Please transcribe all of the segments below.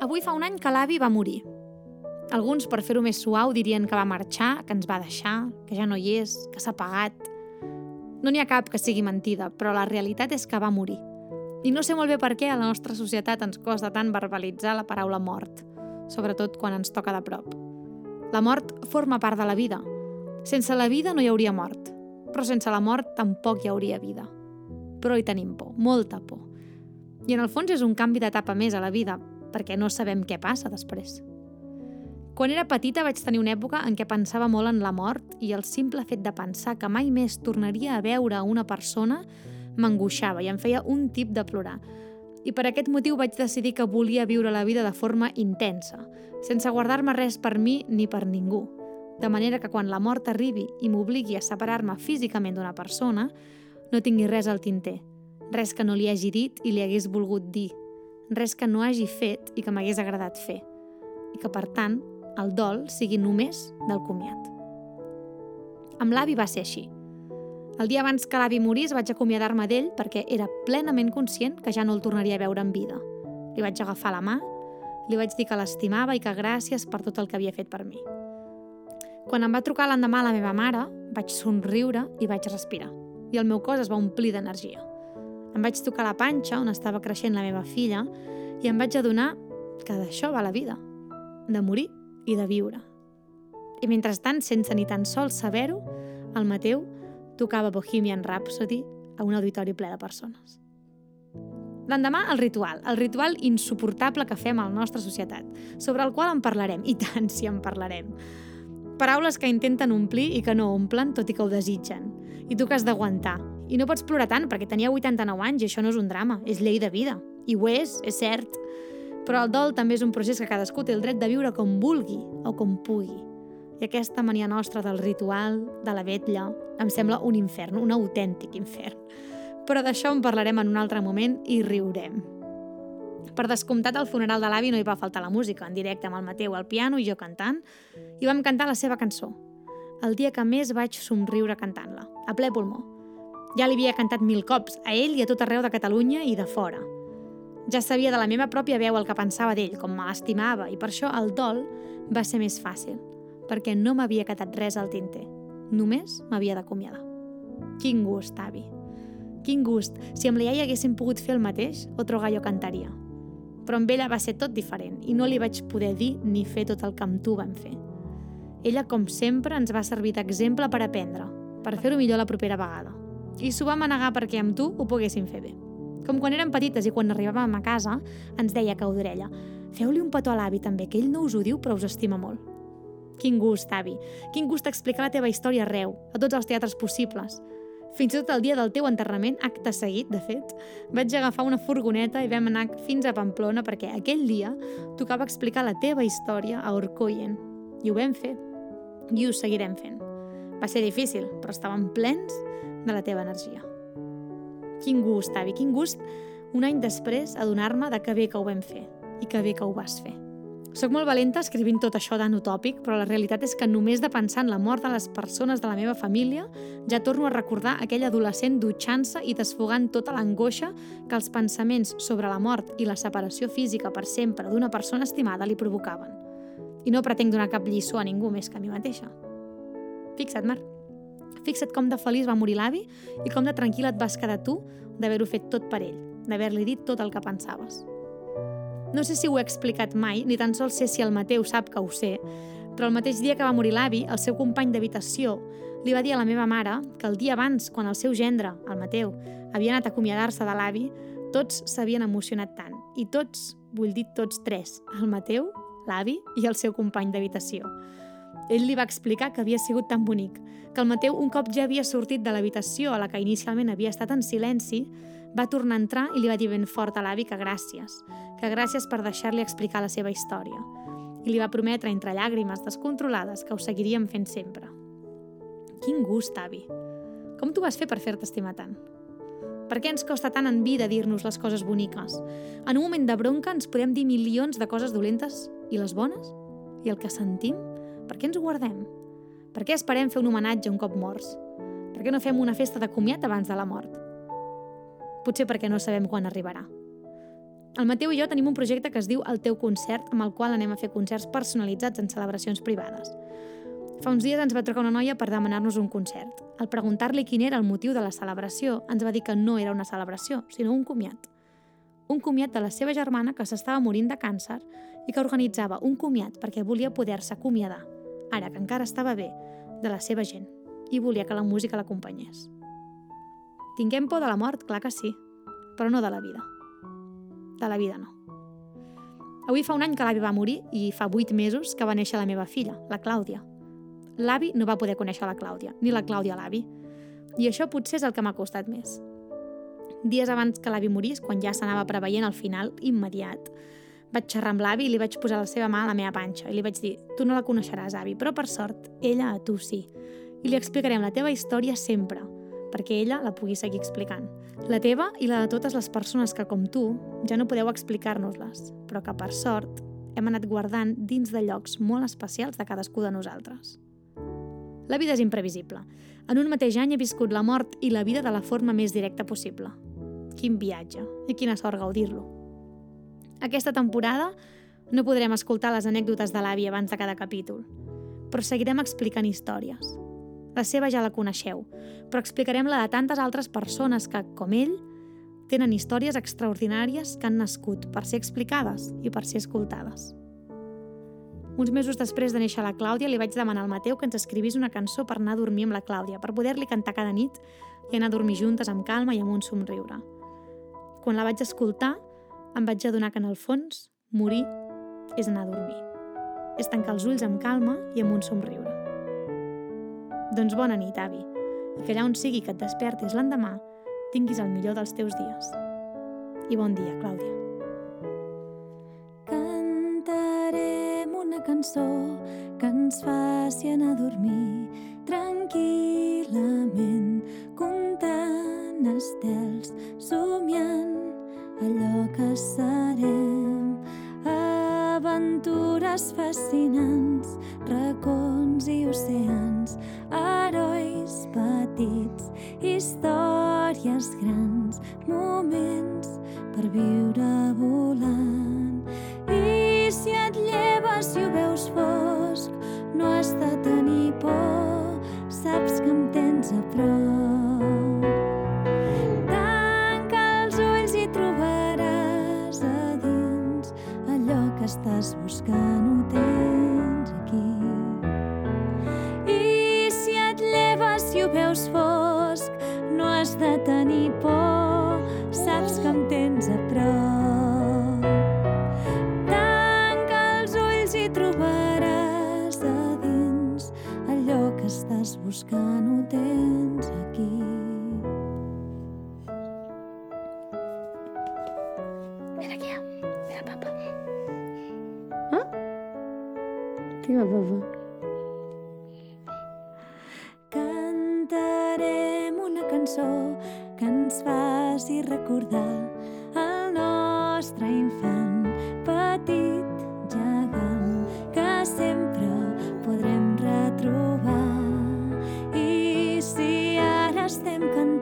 Avui fa un any que l'avi va morir. Alguns, per fer-ho més suau, dirien que va marxar, que ens va deixar, que ja no hi és, que s'ha pagat. No n'hi ha cap que sigui mentida, però la realitat és que va morir. I no sé molt bé per què a la nostra societat ens costa tant verbalitzar la paraula mort, sobretot quan ens toca de prop. La mort forma part de la vida. Sense la vida no hi hauria mort, però sense la mort tampoc hi hauria vida. Però hi tenim por, molta por. I en el fons és un canvi d'etapa més a la vida, perquè no sabem què passa després. Quan era petita vaig tenir una època en què pensava molt en la mort i el simple fet de pensar que mai més tornaria a veure una persona m'angoixava i em feia un tip de plorar. I per aquest motiu vaig decidir que volia viure la vida de forma intensa, sense guardar-me res per mi ni per ningú. De manera que quan la mort arribi i m'obligui a separar-me físicament d'una persona, no tingui res al tinter, res que no li hagi dit i li hagués volgut dir, res que no hagi fet i que m'hagués agradat fer, i que, per tant, el dol sigui només del comiat. Amb l'avi va ser així. El dia abans que l'avi morís vaig acomiadar-me d'ell perquè era plenament conscient que ja no el tornaria a veure en vida. Li vaig agafar la mà, li vaig dir que l'estimava i que gràcies per tot el que havia fet per mi. Quan em va trucar l'endemà la meva mare, vaig somriure i vaig respirar. I el meu cos es va omplir d'energia. Em vaig tocar la panxa on estava creixent la meva filla i em vaig adonar que d'això va la vida, de morir i de viure. I mentrestant, sense ni tan sols saber-ho, el Mateu tocava Bohemian Rhapsody a un auditori ple de persones. L'endemà, el ritual, el ritual insuportable que fem a la nostra societat, sobre el qual en parlarem, i tant si en parlarem. Paraules que intenten omplir i que no omplen, tot i que ho desitgen. I tu que has d'aguantar. I no pots plorar tant, perquè tenia 89 anys i això no és un drama, és llei de vida. I ho és, és cert. Però el dol també és un procés que cadascú té el dret de viure com vulgui o com pugui. I aquesta mania nostra del ritual, de la vetlla, em sembla un infern, un autèntic infern. Però d'això en parlarem en un altre moment i riurem. Per descomptat, al funeral de l'avi no hi va faltar la música, en directe amb el Mateu al piano i jo cantant, i vam cantar la seva cançó. El dia que més vaig somriure cantant-la, a ple pulmó. Ja li havia cantat mil cops, a ell i a tot arreu de Catalunya i de fora. Ja sabia de la meva pròpia veu el que pensava d'ell, com me l'estimava, i per això el dol va ser més fàcil, perquè no m'havia quedat res al tinter. Només m'havia d'acomiadar. Quin gust, avi! Quin gust! Si amb la iaia haguéssim pogut fer el mateix, otro gallo cantaria. Però amb ella va ser tot diferent i no li vaig poder dir ni fer tot el que amb tu vam fer. Ella, com sempre, ens va servir d'exemple per aprendre, per fer-ho millor la propera vegada. I s'ho vam anegar perquè amb tu ho poguéssim fer bé. Com quan érem petites i quan arribàvem a casa ens deia cau d'orella «Feu-li un petó a l'avi també, que ell no us ho diu però us estima molt». Quin gust, avi. Quin gust explicar la teva història arreu, a tots els teatres possibles. Fins tot el dia del teu enterrament, acte seguit, de fet, vaig agafar una furgoneta i vam anar fins a Pamplona perquè aquell dia tocava explicar la teva història a Orcoyen. I ho vam fer. I ho seguirem fent. Va ser difícil, però estàvem plens de la teva energia. Quin gust, avi, quin gust un any després adonar-me de que bé que ho vam fer i que bé que ho vas fer. Soc molt valenta escrivint tot això tan utòpic, però la realitat és que només de pensar en la mort de les persones de la meva família ja torno a recordar aquell adolescent dutxant-se i desfogant tota l'angoixa que els pensaments sobre la mort i la separació física per sempre d'una persona estimada li provocaven. I no pretenc donar cap lliçó a ningú més que a mi mateixa. Fixa't, Marc. Fixa't com de feliç va morir l'avi i com de tranquil et vas quedar tu d'haver-ho fet tot per ell, d'haver-li dit tot el que pensaves. No sé si ho he explicat mai, ni tan sols sé si el Mateu sap que ho sé, però el mateix dia que va morir l'avi, el seu company d'habitació li va dir a la meva mare que el dia abans, quan el seu gendre, el Mateu, havia anat a acomiadar-se de l'avi, tots s'havien emocionat tant. I tots, vull dir tots tres, el Mateu, l'avi i el seu company d'habitació. Ell li va explicar que havia sigut tan bonic, que el Mateu, un cop ja havia sortit de l'habitació a la que inicialment havia estat en silenci, va tornar a entrar i li va dir ben fort a l'avi que gràcies, que gràcies per deixar-li explicar la seva història. I li va prometre, entre llàgrimes descontrolades, que ho seguiríem fent sempre. Quin gust, avi! Com t'ho vas fer per fer-te estimar tant? Per què ens costa tant en vida dir-nos les coses boniques? En un moment de bronca ens podem dir milions de coses dolentes i les bones? I el que sentim per què ens ho guardem? Per què esperem fer un homenatge un cop morts? Per què no fem una festa de comiat abans de la mort? Potser perquè no sabem quan arribarà. El Mateu i jo tenim un projecte que es diu El teu concert, amb el qual anem a fer concerts personalitzats en celebracions privades. Fa uns dies ens va trucar una noia per demanar-nos un concert. Al preguntar-li quin era el motiu de la celebració, ens va dir que no era una celebració, sinó un comiat. Un comiat de la seva germana que s'estava morint de càncer i que organitzava un comiat perquè volia poder-se acomiadar, ara que encara estava bé, de la seva gent i volia que la música l'acompanyés. Tinguem por de la mort, clar que sí, però no de la vida. De la vida no. Avui fa un any que l'avi va morir i fa vuit mesos que va néixer la meva filla, la Clàudia, L'avi no va poder conèixer la Clàudia, ni la Clàudia l'avi. I això potser és el que m'ha costat més. Dies abans que l'avi morís, quan ja s'anava preveient el final immediat, vaig xerrar amb l'avi i li vaig posar la seva mà a la meva panxa i li vaig dir «Tu no la coneixeràs, avi, però per sort, ella a tu sí. I li explicarem la teva història sempre, perquè ella la pugui seguir explicant. La teva i la de totes les persones que, com tu, ja no podeu explicar-nos-les, però que, per sort, hem anat guardant dins de llocs molt especials de cadascú de nosaltres. La vida és imprevisible. En un mateix any he viscut la mort i la vida de la forma més directa possible. Quin viatge i quina sort gaudir-lo. Aquesta temporada no podrem escoltar les anècdotes de l'avi abans de cada capítol, però seguirem explicant històries. La seva ja la coneixeu, però explicarem la de tantes altres persones que, com ell, tenen històries extraordinàries que han nascut per ser explicades i per ser escoltades. Uns mesos després de néixer la Clàudia, li vaig demanar al Mateu que ens escrivís una cançó per anar a dormir amb la Clàudia, per poder-li cantar cada nit i anar a dormir juntes amb calma i amb un somriure. Quan la vaig escoltar, em vaig adonar que en el fons, morir és anar a dormir. És tancar els ulls amb calma i amb un somriure. Doncs bona nit, avi, i que allà on sigui que et despertis l'endemà, tinguis el millor dels teus dies. I bon dia, Clàudia. cançó que ens faci anar a dormir tranquil·lament, comptant estels, somiant allò que serem. Aventures fascinants, racons i oceans, herois petits, històries grans, estàs buscant, ho tens aquí. I si et lleves i ho veus fosc, no has de tenir por, saps que em tens a prop. Tanca els ulls i trobaràs a dins allò que estàs buscant, El papa. Cantarem una cançó que ens faci recordar el nostre infant petit gegant que sempre podrem retrobar. I si ara estem cantant,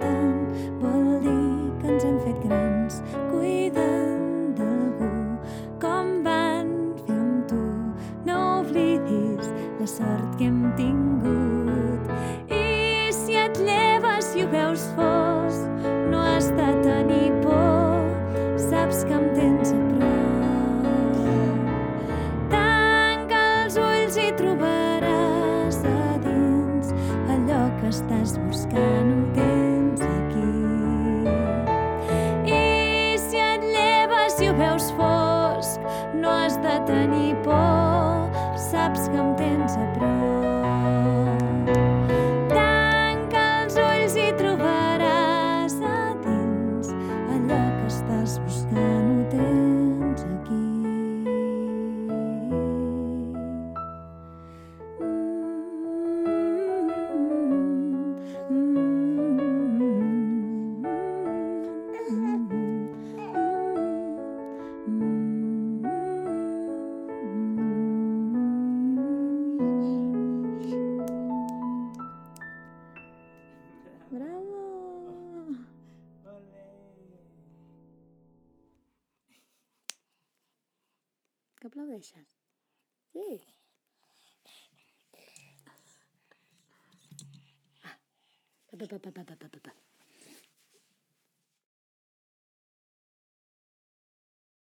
saps que em tens a prop. Tanca els ulls i trobaràs a dins allò que estàs buscant, ho tens aquí. I si et lleves i ho veus fosc, no has de tenir por, saps que em Que? Sí. Ah.